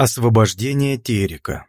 Освобождение Терека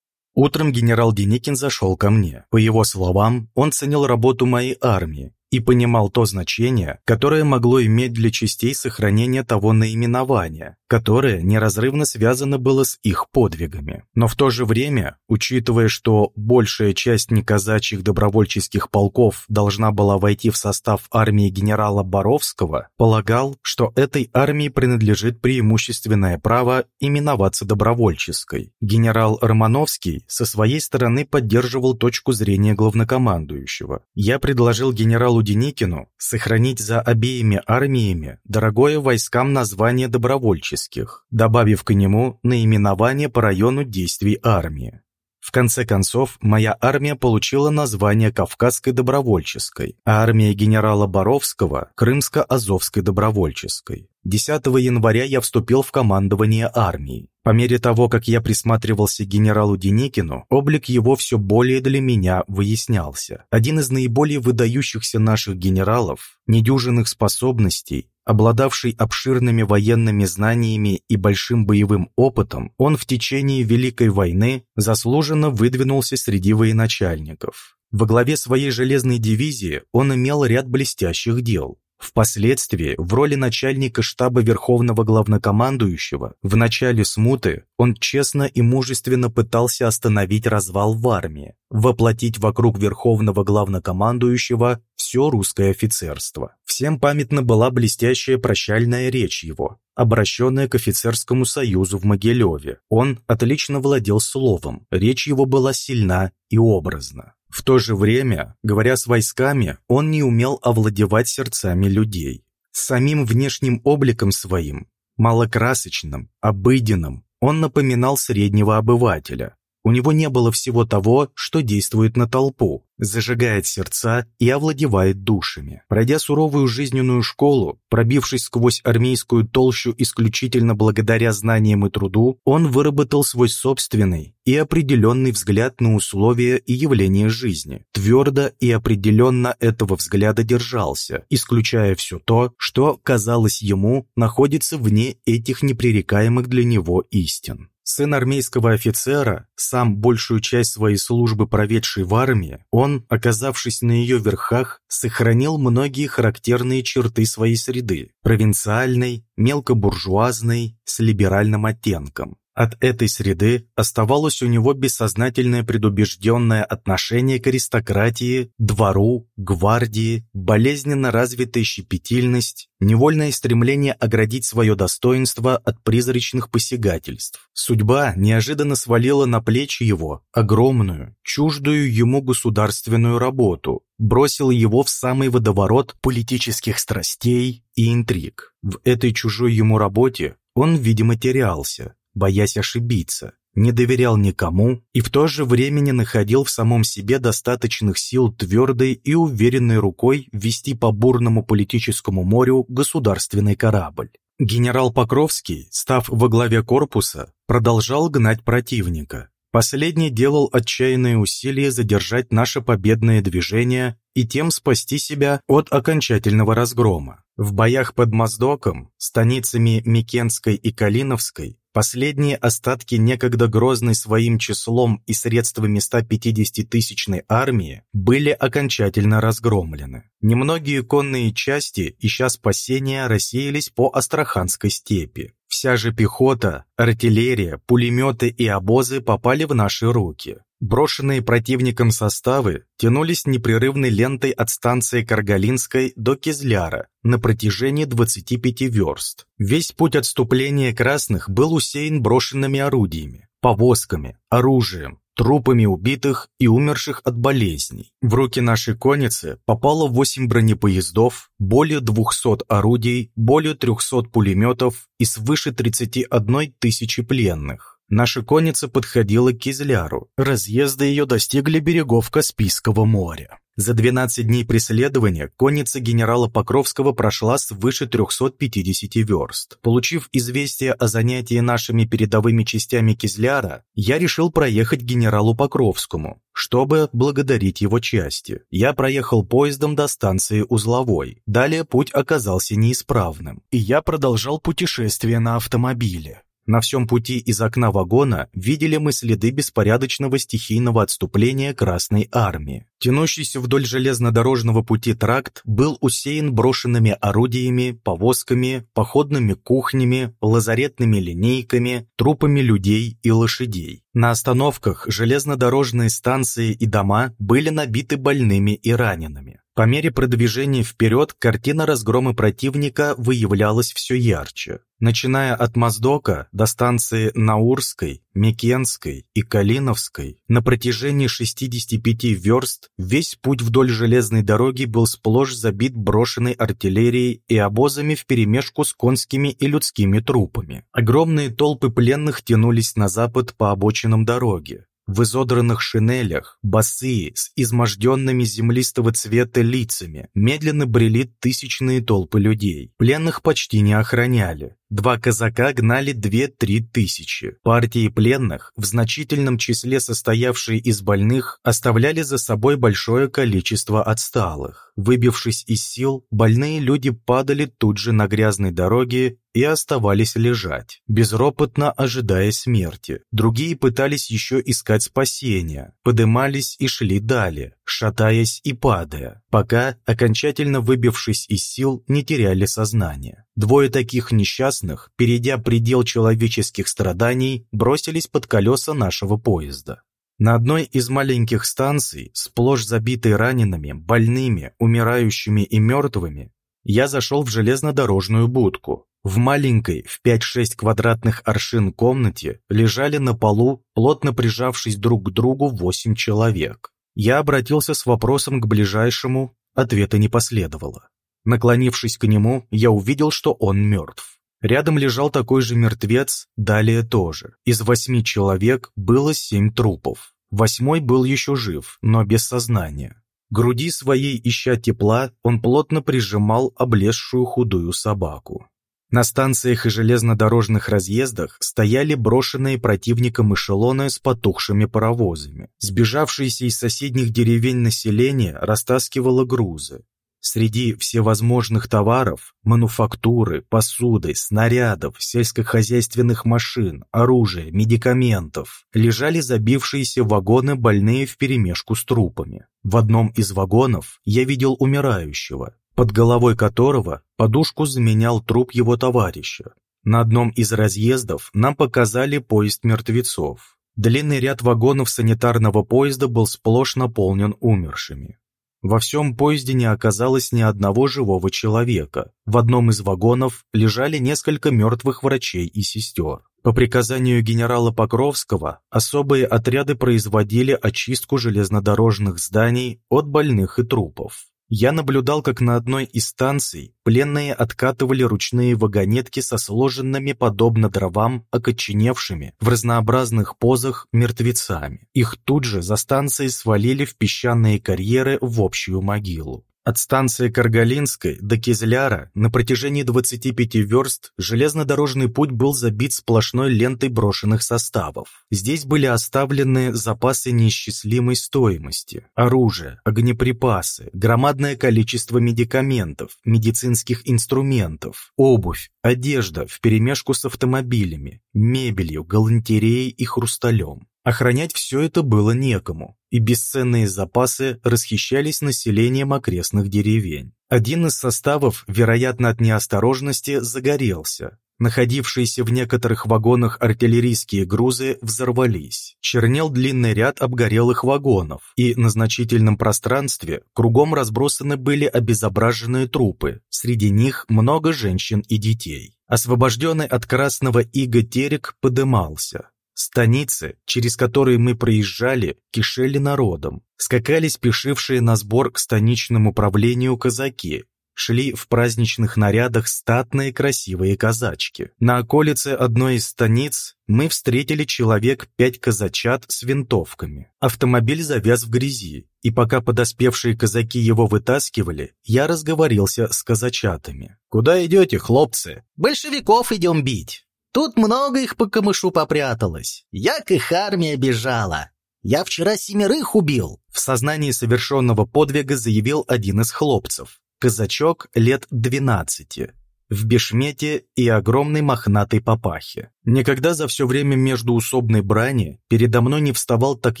Утром генерал Деникин зашел ко мне. По его словам, он ценил работу моей армии и понимал то значение, которое могло иметь для частей сохранение того наименования, которое неразрывно связано было с их подвигами. Но в то же время, учитывая, что большая часть неказачьих добровольческих полков должна была войти в состав армии генерала Боровского, полагал, что этой армии принадлежит преимущественное право именоваться добровольческой. Генерал Романовский со своей стороны поддерживал точку зрения главнокомандующего. Я предложил генералу Деникину сохранить за обеими армиями дорогое войскам название добровольческих, добавив к нему наименование по району действий армии. В конце концов, моя армия получила название Кавказской добровольческой, а армия генерала Боровского – Крымско-Азовской добровольческой. 10 января я вступил в командование армией. По мере того, как я присматривался к генералу Деникину, облик его все более для меня выяснялся. Один из наиболее выдающихся наших генералов, недюжинных способностей, обладавший обширными военными знаниями и большим боевым опытом, он в течение Великой войны заслуженно выдвинулся среди военачальников. Во главе своей железной дивизии он имел ряд блестящих дел. Впоследствии, в роли начальника штаба Верховного Главнокомандующего, в начале смуты он честно и мужественно пытался остановить развал в армии, воплотить вокруг Верховного Главнокомандующего все русское офицерство. Всем памятна была блестящая прощальная речь его, обращенная к офицерскому союзу в Могилеве. Он отлично владел словом, речь его была сильна и образна. В то же время, говоря с войсками, он не умел овладевать сердцами людей. Самим внешним обликом своим, малокрасочным, обыденным, он напоминал среднего обывателя. У него не было всего того, что действует на толпу, зажигает сердца и овладевает душами. Пройдя суровую жизненную школу, пробившись сквозь армейскую толщу исключительно благодаря знаниям и труду, он выработал свой собственный и определенный взгляд на условия и явления жизни. Твердо и определенно этого взгляда держался, исключая все то, что, казалось ему, находится вне этих непререкаемых для него истин. Сын армейского офицера, сам большую часть своей службы проведший в армии, он, оказавшись на ее верхах, сохранил многие характерные черты своей среды – провинциальной, мелкобуржуазной, с либеральным оттенком. От этой среды оставалось у него бессознательное предубежденное отношение к аристократии, двору, гвардии, болезненно развитая щепетильность, невольное стремление оградить свое достоинство от призрачных посягательств. Судьба неожиданно свалила на плечи его огромную, чуждую ему государственную работу, бросила его в самый водоворот политических страстей и интриг. В этой чужой ему работе он, видимо, терялся, боясь ошибиться, не доверял никому и в то же время не находил в самом себе достаточных сил твердой и уверенной рукой вести по бурному политическому морю государственный корабль. Генерал Покровский, став во главе корпуса, продолжал гнать противника. Последний делал отчаянные усилия задержать наше победное движение и тем спасти себя от окончательного разгрома. В боях под Моздоком, станицами Микенской и Калиновской, Последние остатки некогда грозной своим числом и средствами 150-тысячной армии были окончательно разгромлены. Немногие конные части, ища спасения, рассеялись по Астраханской степи. Вся же пехота, артиллерия, пулеметы и обозы попали в наши руки. Брошенные противником составы тянулись непрерывной лентой от станции Каргалинской до Кизляра на протяжении 25 верст. Весь путь отступления красных был усеян брошенными орудиями, повозками, оружием, трупами убитых и умерших от болезней. В руки нашей конницы попало 8 бронепоездов, более 200 орудий, более 300 пулеметов и свыше 31 тысячи пленных. Наша конница подходила к Кизляру. Разъезды ее достигли берегов Каспийского моря. За 12 дней преследования конница генерала Покровского прошла свыше 350 верст. Получив известие о занятии нашими передовыми частями Кизляра, я решил проехать генералу Покровскому, чтобы благодарить его части. Я проехал поездом до станции Узловой. Далее путь оказался неисправным, и я продолжал путешествие на автомобиле. На всем пути из окна вагона видели мы следы беспорядочного стихийного отступления Красной Армии. Тянущийся вдоль железнодорожного пути тракт был усеян брошенными орудиями, повозками, походными кухнями, лазаретными линейками, трупами людей и лошадей. На остановках железнодорожные станции и дома были набиты больными и ранеными. По мере продвижения вперед картина разгрома противника выявлялась все ярче. Начиная от Моздока до станции Наурской, Микенской и Калиновской, на протяжении 65 верст весь путь вдоль железной дороги был сплошь забит брошенной артиллерией и обозами вперемешку с конскими и людскими трупами. Огромные толпы пленных тянулись на запад по обочинам дороги в изодранных шинелях, босые, с изможденными землистого цвета лицами, медленно брели тысячные толпы людей. Пленных почти не охраняли. Два казака гнали две-три тысячи. Партии пленных, в значительном числе состоявшие из больных, оставляли за собой большое количество отсталых. Выбившись из сил, больные люди падали тут же на грязной дороге и оставались лежать, безропотно ожидая смерти. Другие пытались еще искать спасения, подымались и шли далее, шатаясь и падая, пока, окончательно выбившись из сил, не теряли сознание. Двое таких несчастных, перейдя предел человеческих страданий, бросились под колеса нашего поезда. На одной из маленьких станций, сплошь забитой ранеными, больными, умирающими и мертвыми, я зашел в железнодорожную будку. В маленькой, в 5-6 квадратных аршин комнате лежали на полу, плотно прижавшись друг к другу, 8 человек. Я обратился с вопросом к ближайшему, ответа не последовало. Наклонившись к нему, я увидел, что он мертв. Рядом лежал такой же мертвец, далее тоже. Из восьми человек было семь трупов. Восьмой был еще жив, но без сознания. Груди своей, ища тепла, он плотно прижимал облезшую худую собаку. На станциях и железнодорожных разъездах стояли брошенные противником эшелоны с потухшими паровозами. Сбежавшееся из соседних деревень население растаскивало грузы. Среди всевозможных товаров, мануфактуры, посуды, снарядов, сельскохозяйственных машин, оружия, медикаментов лежали забившиеся вагоны больные вперемешку с трупами. В одном из вагонов я видел умирающего, под головой которого подушку заменял труп его товарища. На одном из разъездов нам показали поезд мертвецов. Длинный ряд вагонов санитарного поезда был сплошь наполнен умершими. Во всем поезде не оказалось ни одного живого человека. В одном из вагонов лежали несколько мертвых врачей и сестер. По приказанию генерала Покровского особые отряды производили очистку железнодорожных зданий от больных и трупов. Я наблюдал, как на одной из станций пленные откатывали ручные вагонетки со сложенными, подобно дровам, окоченевшими в разнообразных позах мертвецами. Их тут же за станцией свалили в песчаные карьеры в общую могилу. От станции Каргалинской до Кизляра на протяжении 25 верст железнодорожный путь был забит сплошной лентой брошенных составов. Здесь были оставлены запасы неисчислимой стоимости, оружие, огнеприпасы, громадное количество медикаментов, медицинских инструментов, обувь, одежда вперемешку с автомобилями, мебелью, галантереей и хрусталем. Охранять все это было некому, и бесценные запасы расхищались населением окрестных деревень. Один из составов, вероятно от неосторожности, загорелся. Находившиеся в некоторых вагонах артиллерийские грузы взорвались. Чернел длинный ряд обгорелых вагонов, и на значительном пространстве кругом разбросаны были обезображенные трупы, среди них много женщин и детей. Освобожденный от красного ига терек подымался. Станицы, через которые мы проезжали, кишели народом. Скакали спешившие на сбор к станичному управлению казаки. Шли в праздничных нарядах статные красивые казачки. На околице одной из станиц мы встретили человек пять казачат с винтовками. Автомобиль завяз в грязи, и пока подоспевшие казаки его вытаскивали, я разговорился с казачатами. «Куда идете, хлопцы?» «Большевиков идем бить». Тут много их по камышу попряталось. Як их армия бежала. Я вчера семерых убил. В сознании совершенного подвига заявил один из хлопцев. Казачок лет двенадцати. В бешмете и огромной мохнатой папахе. Никогда за все время междуусобной брани передо мной не вставал так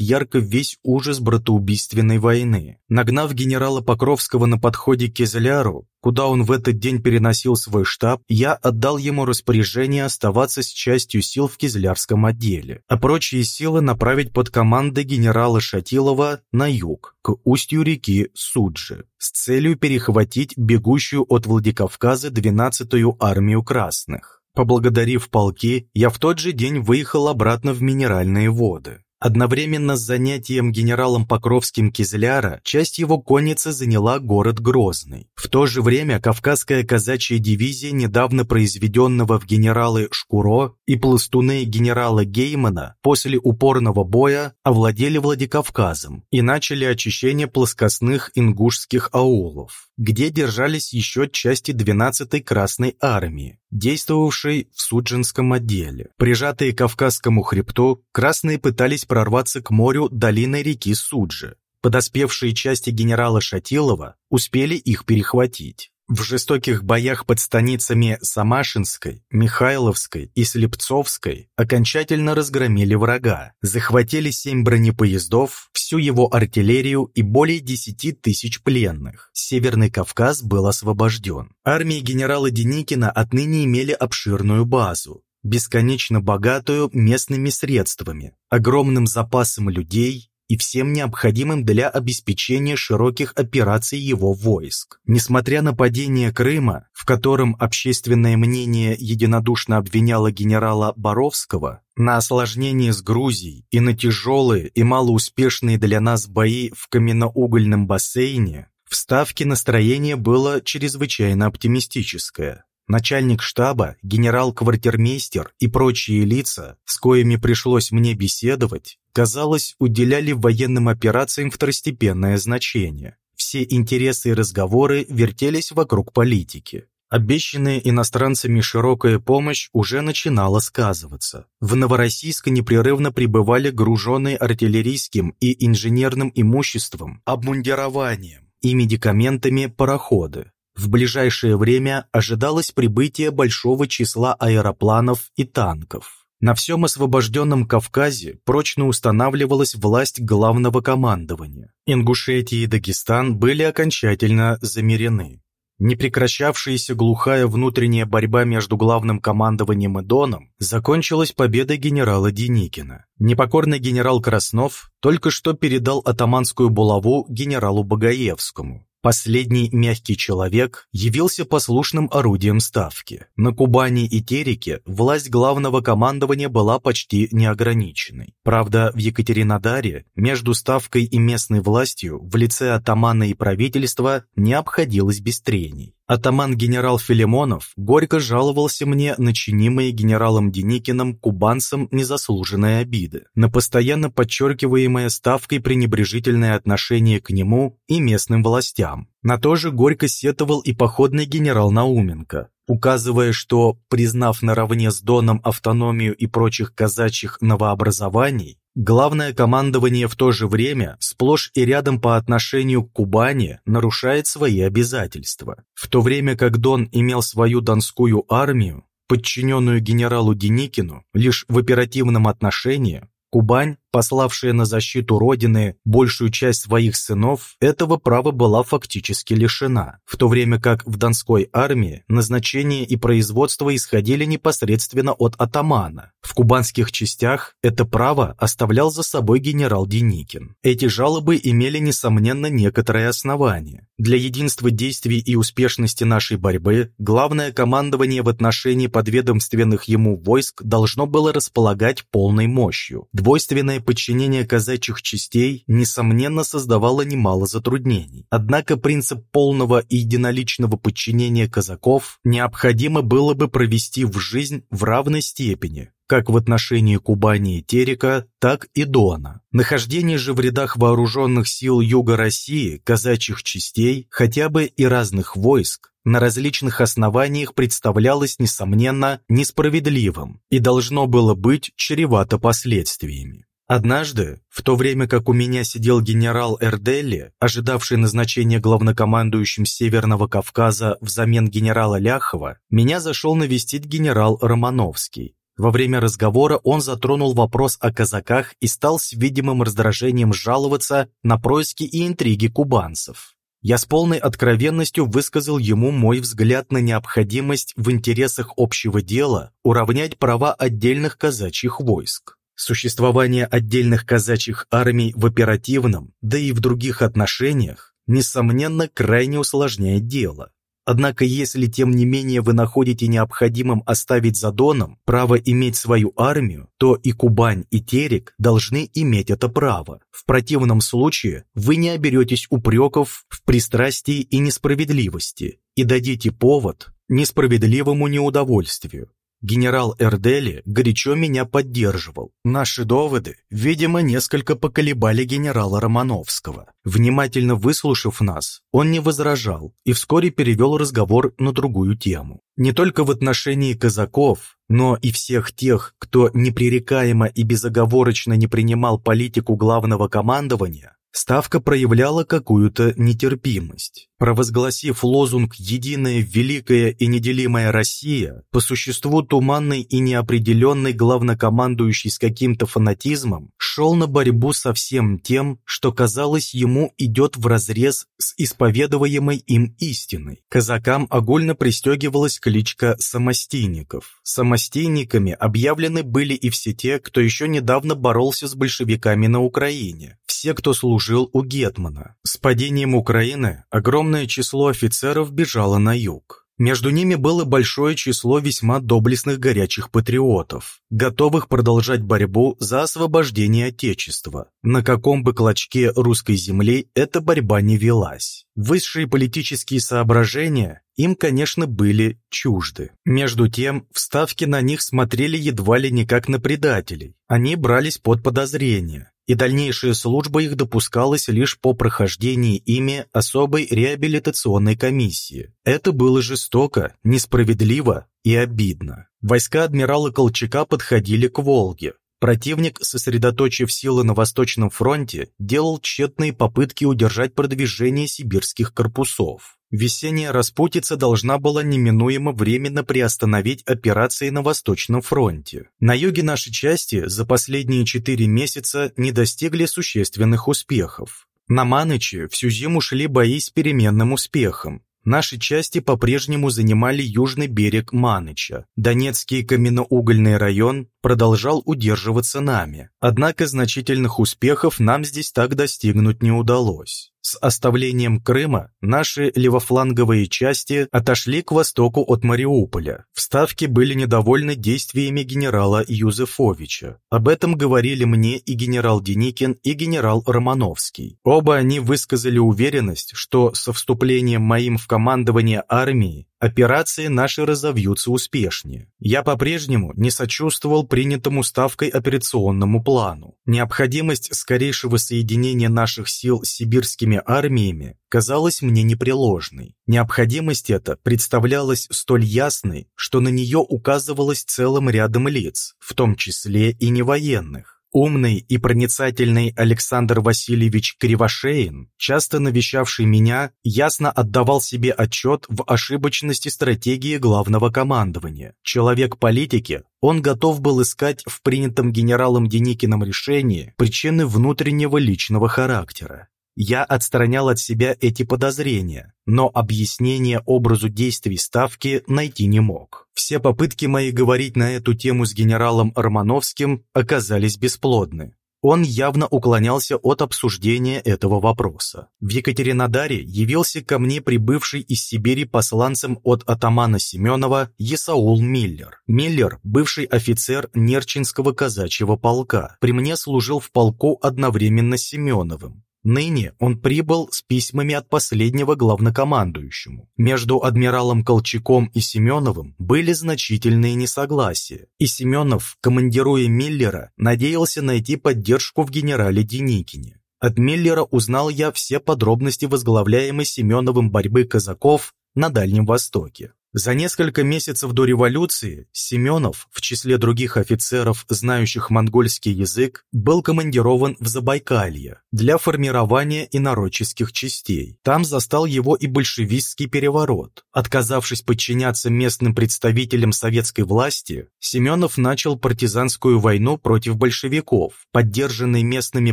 ярко весь ужас братоубийственной войны. Нагнав генерала Покровского на подходе к Кизляру, куда он в этот день переносил свой штаб, я отдал ему распоряжение оставаться с частью сил в Кизлярском отделе, а прочие силы направить под командой генерала Шатилова на юг, к устью реки Суджи, с целью перехватить бегущую от Владикавказа 12-ю армию красных. Поблагодарив полки, я в тот же день выехал обратно в Минеральные воды. Одновременно с занятием генералом Покровским Кизляра часть его конницы заняла город Грозный. В то же время Кавказская казачья дивизия, недавно произведенного в генералы Шкуро и пластуны генерала Геймана, после упорного боя овладели Владикавказом и начали очищение плоскостных ингушских аулов, где держались еще части 12-й Красной армии, действовавшей в Суджинском отделе. Прижатые к Кавказскому хребту, красные пытались прорваться к морю долиной реки Суджи. Подоспевшие части генерала Шатилова успели их перехватить. В жестоких боях под станицами Самашинской, Михайловской и Слепцовской окончательно разгромили врага, захватили семь бронепоездов, всю его артиллерию и более десяти тысяч пленных. Северный Кавказ был освобожден. Армии генерала Деникина отныне имели обширную базу, бесконечно богатую местными средствами, огромным запасом людей и всем необходимым для обеспечения широких операций его войск. Несмотря на падение Крыма, в котором общественное мнение единодушно обвиняло генерала Боровского, на осложнение с Грузией и на тяжелые и малоуспешные для нас бои в каменноугольном бассейне, в Ставке настроение было чрезвычайно оптимистическое. Начальник штаба, генерал-квартирмейстер и прочие лица, с коими пришлось мне беседовать, казалось, уделяли военным операциям второстепенное значение. Все интересы и разговоры вертелись вокруг политики. Обещанная иностранцами широкая помощь уже начинала сказываться. В Новороссийск непрерывно прибывали груженные артиллерийским и инженерным имуществом, обмундированием и медикаментами пароходы. В ближайшее время ожидалось прибытие большого числа аэропланов и танков. На всем освобожденном Кавказе прочно устанавливалась власть главного командования. Ингушетия и Дагестан были окончательно замерены. Непрекращавшаяся глухая внутренняя борьба между главным командованием и Доном закончилась победой генерала Деникина. Непокорный генерал Краснов только что передал атаманскую булаву генералу Багаевскому. Последний мягкий человек явился послушным орудием ставки. На Кубани и Тереке власть главного командования была почти неограниченной. Правда, в Екатеринодаре между ставкой и местной властью в лице атамана и правительства не обходилось без трений. Атаман генерал Филимонов горько жаловался мне на чинимые генералом Деникиным кубанцам незаслуженные обиды, на постоянно подчеркиваемое ставкой пренебрежительное отношение к нему и местным властям. На то же горько сетовал и походный генерал Науменко, указывая, что, признав наравне с Доном автономию и прочих казачьих новообразований, Главное командование в то же время сплошь и рядом по отношению к Кубани нарушает свои обязательства. В то время как Дон имел свою донскую армию, подчиненную генералу Деникину лишь в оперативном отношении, Кубань пославшая на защиту Родины большую часть своих сынов, этого права была фактически лишена, в то время как в Донской армии назначение и производство исходили непосредственно от атамана. В кубанских частях это право оставлял за собой генерал Деникин. Эти жалобы имели, несомненно, некоторые основания. Для единства действий и успешности нашей борьбы главное командование в отношении подведомственных ему войск должно было располагать полной мощью. Двойственное подчинение казачьих частей, несомненно, создавало немало затруднений. Однако принцип полного и единоличного подчинения казаков необходимо было бы провести в жизнь в равной степени, как в отношении Кубани и Терека, так и Дона. Нахождение же в рядах вооруженных сил Юга России казачьих частей, хотя бы и разных войск, на различных основаниях представлялось, несомненно, несправедливым и должно было быть чревато последствиями. Однажды, в то время как у меня сидел генерал Эрделли, ожидавший назначения главнокомандующим Северного Кавказа взамен генерала Ляхова, меня зашел навестить генерал Романовский. Во время разговора он затронул вопрос о казаках и стал с видимым раздражением жаловаться на происки и интриги кубанцев. Я с полной откровенностью высказал ему мой взгляд на необходимость в интересах общего дела уравнять права отдельных казачьих войск. Существование отдельных казачьих армий в оперативном, да и в других отношениях, несомненно, крайне усложняет дело. Однако если тем не менее вы находите необходимым оставить за Доном право иметь свою армию, то и Кубань, и Терек должны иметь это право. В противном случае вы не оберетесь упреков в пристрастии и несправедливости и дадите повод несправедливому неудовольствию. Генерал Эрдели горячо меня поддерживал. Наши доводы, видимо, несколько поколебали генерала Романовского. Внимательно выслушав нас, он не возражал и вскоре перевел разговор на другую тему. Не только в отношении казаков, но и всех тех, кто непререкаемо и безоговорочно не принимал политику главного командования, Ставка проявляла какую-то нетерпимость. Провозгласив лозунг «Единая, великая и неделимая Россия», по существу туманный и неопределенный главнокомандующий с каким-то фанатизмом шел на борьбу со всем тем, что, казалось, ему идет вразрез с исповедуемой им истиной. Казакам огульно пристегивалась кличка «самостийников». Самостийниками объявлены были и все те, кто еще недавно боролся с большевиками на Украине все, кто служил у Гетмана. С падением Украины огромное число офицеров бежало на юг. Между ними было большое число весьма доблестных горячих патриотов, готовых продолжать борьбу за освобождение Отечества. На каком бы клочке русской земли эта борьба не велась. Высшие политические соображения им, конечно, были чужды. Между тем, вставки на них смотрели едва ли не как на предателей. Они брались под подозрение, и дальнейшая служба их допускалась лишь по прохождении ими особой реабилитационной комиссии. Это было жестоко, несправедливо и обидно. Войска адмирала Колчака подходили к Волге. Противник, сосредоточив силы на Восточном фронте, делал тщетные попытки удержать продвижение сибирских корпусов. Весенняя распутица должна была неминуемо временно приостановить операции на Восточном фронте. На юге нашей части за последние четыре месяца не достигли существенных успехов. На Маныче всю зиму шли бои с переменным успехом. Наши части по-прежнему занимали южный берег Маныча. Донецкий каменноугольный район продолжал удерживаться нами. Однако значительных успехов нам здесь так достигнуть не удалось. С оставлением Крыма наши левофланговые части отошли к востоку от Мариуполя. Вставки были недовольны действиями генерала Юзефовича. Об этом говорили мне и генерал Деникин, и генерал Романовский. Оба они высказали уверенность, что со вступлением моим в командование армии операции наши разовьются успешнее. Я по-прежнему не сочувствовал принятому ставкой операционному плану. Необходимость скорейшего соединения наших сил с сибирскими армиями казалась мне непреложной. Необходимость эта представлялась столь ясной, что на нее указывалось целым рядом лиц, в том числе и невоенных. Умный и проницательный Александр Васильевич Кривошеин, часто навещавший меня, ясно отдавал себе отчет в ошибочности стратегии главного командования. Человек политики, он готов был искать в принятом генералом Деникиным решении причины внутреннего личного характера. Я отстранял от себя эти подозрения, но объяснение образу действий Ставки найти не мог. Все попытки мои говорить на эту тему с генералом Романовским оказались бесплодны. Он явно уклонялся от обсуждения этого вопроса. В Екатеринодаре явился ко мне прибывший из Сибири посланцем от атамана Семенова Есаул Миллер. Миллер – бывший офицер Нерчинского казачьего полка. При мне служил в полку одновременно с Семеновым. Ныне он прибыл с письмами от последнего главнокомандующему. Между адмиралом Колчаком и Семеновым были значительные несогласия, и Семенов, командируя Миллера, надеялся найти поддержку в генерале Деникине. От Миллера узнал я все подробности возглавляемой Семеновым борьбы казаков на Дальнем Востоке. За несколько месяцев до революции Семенов, в числе других офицеров, знающих монгольский язык, был командирован в Забайкалье для формирования инородческих частей. Там застал его и большевистский переворот. Отказавшись подчиняться местным представителям советской власти, Семенов начал партизанскую войну против большевиков, поддержанный местными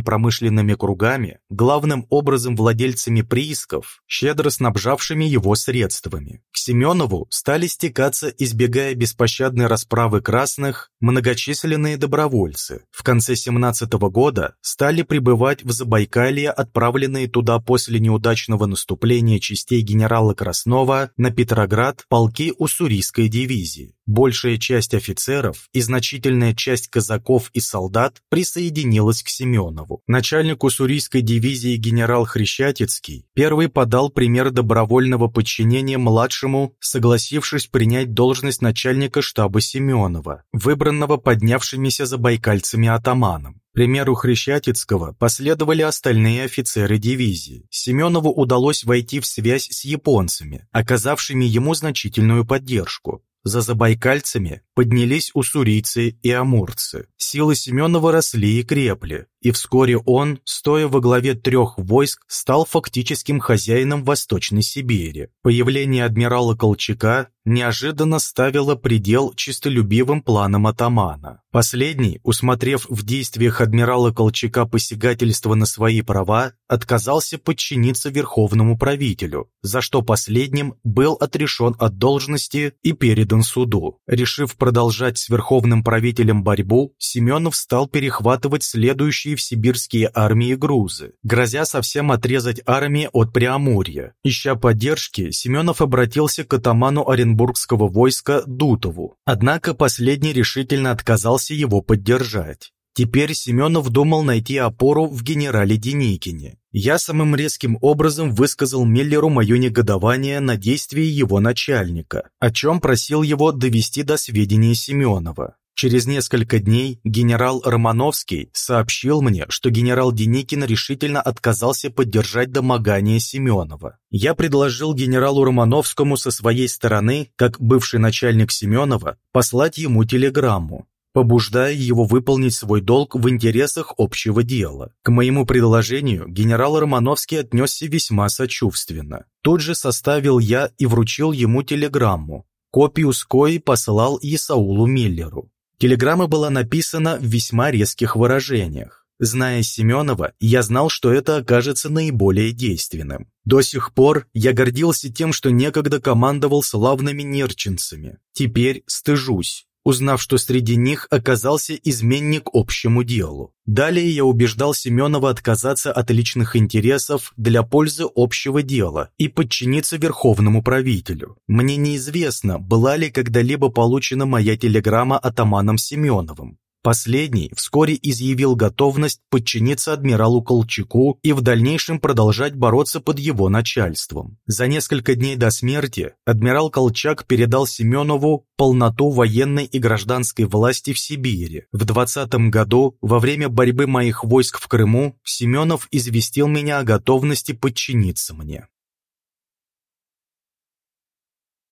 промышленными кругами, главным образом владельцами приисков, щедро снабжавшими его средствами. К Семенову стали стекаться, избегая беспощадной расправы красных, многочисленные добровольцы. В конце 17 года стали прибывать в Забайкалье отправленные туда после неудачного наступления частей генерала Краснова на Петроград полки Уссурийской дивизии. Большая часть офицеров и значительная часть казаков и солдат присоединилась к Семенову. Начальник Уссурийской дивизии генерал Хрещатицкий первый подал пример добровольного подчинения младшему, согласившись принять должность начальника штаба Семенова, выбранного поднявшимися забайкальцами атаманом. Примеру Хрещатицкого последовали остальные офицеры дивизии. Семенову удалось войти в связь с японцами, оказавшими ему значительную поддержку. За забайкальцами поднялись уссурийцы и амурцы. Силы Семенова росли и крепли, и вскоре он, стоя во главе трех войск, стал фактическим хозяином Восточной Сибири. Появление адмирала Колчака неожиданно ставило предел чистолюбивым планам атамана. Последний, усмотрев в действиях адмирала Колчака посягательство на свои права, отказался подчиниться верховному правителю, за что последним был отрешен от должности и передан суду. Решив продолжать с верховным правителем борьбу, Семенов стал перехватывать следующие в сибирские армии грузы, грозя совсем отрезать армии от Преамурья. Ища поддержки, Семенов обратился к атаману Оренбургского войска Дутову, однако последний решительно отказался его поддержать. Теперь Семенов думал найти опору в генерале Деникине. Я самым резким образом высказал Миллеру мое негодование на действия его начальника, о чем просил его довести до сведения Семенова. Через несколько дней генерал Романовский сообщил мне, что генерал Деникин решительно отказался поддержать домогание Семенова. Я предложил генералу Романовскому со своей стороны, как бывший начальник Семенова, послать ему телеграмму, побуждая его выполнить свой долг в интересах общего дела. К моему предложению генерал Романовский отнесся весьма сочувственно. Тут же составил я и вручил ему телеграмму, копию с коей послал Исаулу Миллеру. Телеграмма была написана в весьма резких выражениях. Зная Семенова, я знал, что это окажется наиболее действенным. До сих пор я гордился тем, что некогда командовал славными нерчинцами. Теперь стыжусь узнав, что среди них оказался изменник общему делу. Далее я убеждал Семенова отказаться от личных интересов для пользы общего дела и подчиниться верховному правителю. Мне неизвестно, была ли когда-либо получена моя телеграмма атаманом Семеновым. Последний вскоре изъявил готовность подчиниться адмиралу Колчаку и в дальнейшем продолжать бороться под его начальством. За несколько дней до смерти адмирал Колчак передал Семенову полноту военной и гражданской власти в Сибири. В 20 году, во время борьбы моих войск в Крыму, Семенов известил меня о готовности подчиниться мне.